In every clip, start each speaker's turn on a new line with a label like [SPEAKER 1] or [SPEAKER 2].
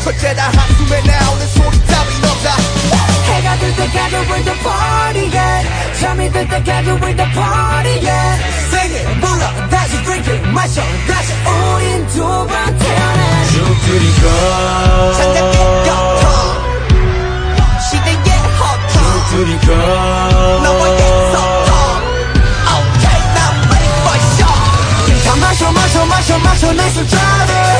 [SPEAKER 1] 첫째다 한숨에 나오는 소리 따윈 없다
[SPEAKER 2] 해가 들 때까지 with the party yeah 잠이 들 때까지 with the party yeah
[SPEAKER 1] Sing it
[SPEAKER 2] 불러 다시 drink it 마셔 다시 우린 두 번 태어나
[SPEAKER 3] 죽으니까
[SPEAKER 1] 장작의 격통 시대의 허통
[SPEAKER 3] 죽으니까
[SPEAKER 1] 너와의 소통 Okay now ready for show
[SPEAKER 2] 다 마셔 마셔 마셔 마셔 내 술자를 다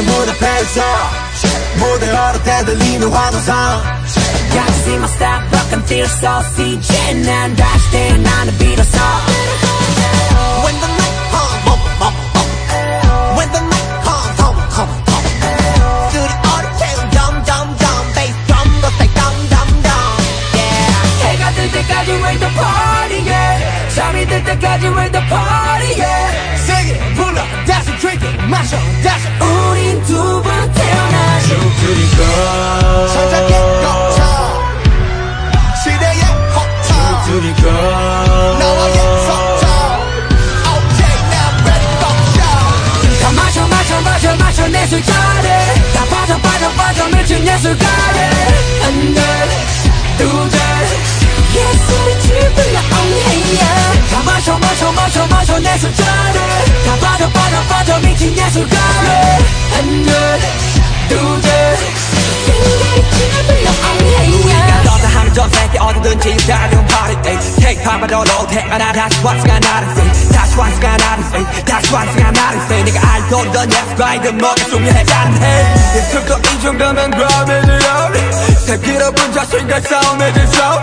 [SPEAKER 3] 세상의 무대에서 무대 걸을 때 들리는 환호성
[SPEAKER 2] Got to see my style, rock and feel so CJ 난 다시 태어나는 비로소
[SPEAKER 1] When the night comes bum bum bum When the night comes come come come dum Bass drum 너 say dum dum dum Yeah
[SPEAKER 2] 해가 뜰 때까지 with the party 잠이 들 때까지 with the party yeah.
[SPEAKER 1] it 불러 다시 drink it 마셔 다시.
[SPEAKER 2] 우린 두번 태어나
[SPEAKER 3] 죽으니까
[SPEAKER 1] 천장의 거쳐. 시대의 허터
[SPEAKER 3] 죽으니까
[SPEAKER 1] 나와의 소통 Okay now ready for show
[SPEAKER 2] 다 마셔 마셔 마셔 마셔 내 술자를. 다 빠져 빠져 빠져 미친 예술가를 내 술자를 다 빠져 빠져 빠져 미친 예술가를. 한잔 두잔 예술을 불러 엉해야
[SPEAKER 4] 너다 하면 전 세계 어디든지 달려온 party Take time but all 태어나 다시 왔으가 나를 say 다시 왔으가 나를 say 다시 왔으가 나를 say 네가 알던 넌 grind 먹에 숙면해 잔해 예술도 이 정도면 그럼이지요 새끼 없은 자신과 싸움의 질서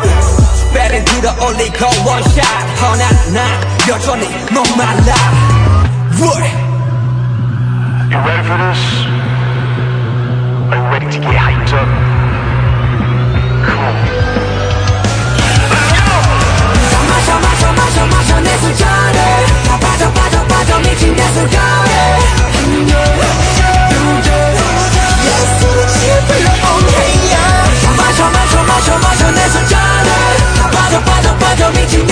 [SPEAKER 4] 배를 들어 올리고 원샷 허나 나 여전히 목말라 What?
[SPEAKER 5] You ready for this? Are you ready to get hyped up? Cool.
[SPEAKER 2] 다 마셔 마셔 마셔 마셔 내 술자를 다 빠져 빠져 빠져 미친 예술가를 예술을 불러 엉해야 다 마셔 마셔 마셔 마셔 내 술자를 다 빠져 빠져 빠져 미친